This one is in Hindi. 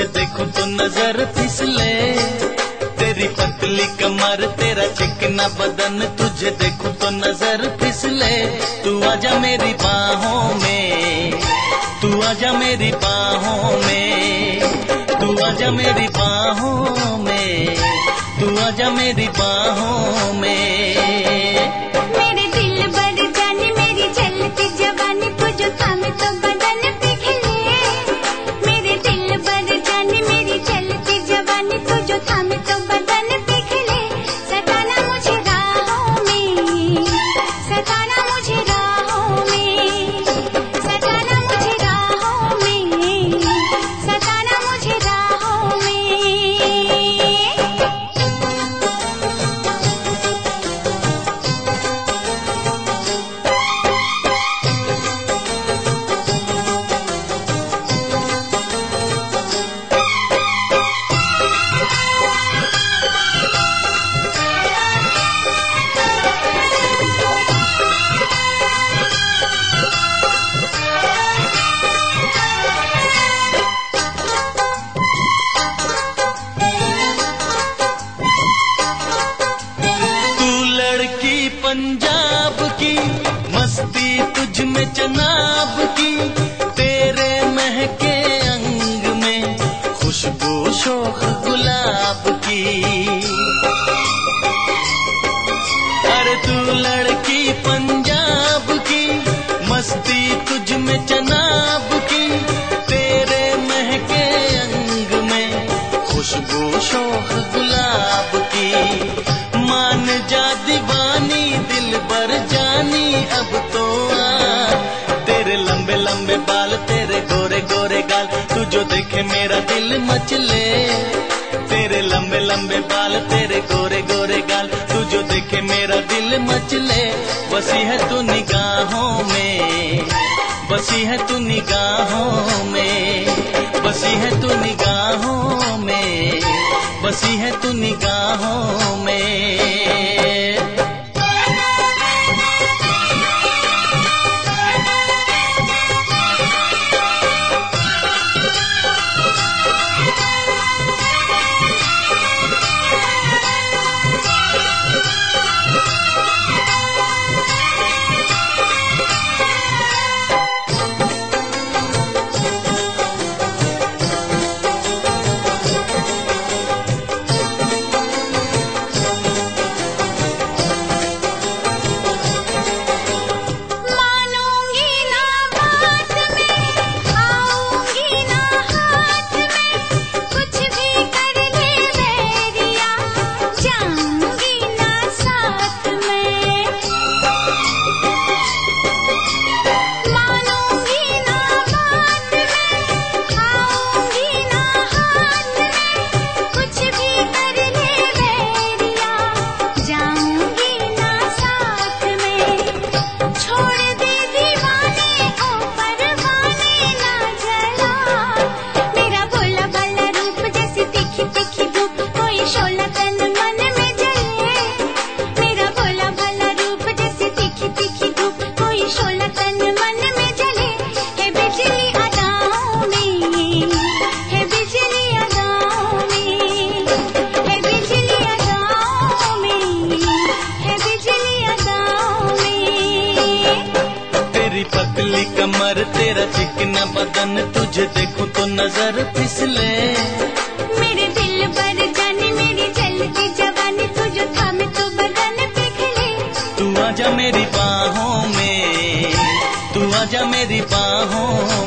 नज़र फिसले। तेरी पतली कमर, तेरा चिकना बदन, तुझे देखो तो नज़र फिसले। तू आजा मेरी बाहों में, तू आजा मेरी बाहों में, तू आजा मेरी बाहों में, तू आजा मेरी बाहों में। पंजाब की, मस्ती तुझ में चनाब की, तेरे महके अंग में खुशबू शोक गुलाब की। जो देखे मेरा दिल मचले तेरे लंबे लंबे बाल, तेरे गोरे गोरे गाल, तू जो देखे मेरा दिल मचले बसी है तू निगाहों में, बसी है तू निगाहों में, बसी है तू निगाहों में, बसी है तू निगाहों तेरा चिकना बदन तुझे देखूँ तो नज़र फिसले। मेरे दिल पर जाने मेरी जलती जवानी तुझे थामे तो बदन पिघले। तू आजा मेरी बाहों में तू आजा मेरी बाहों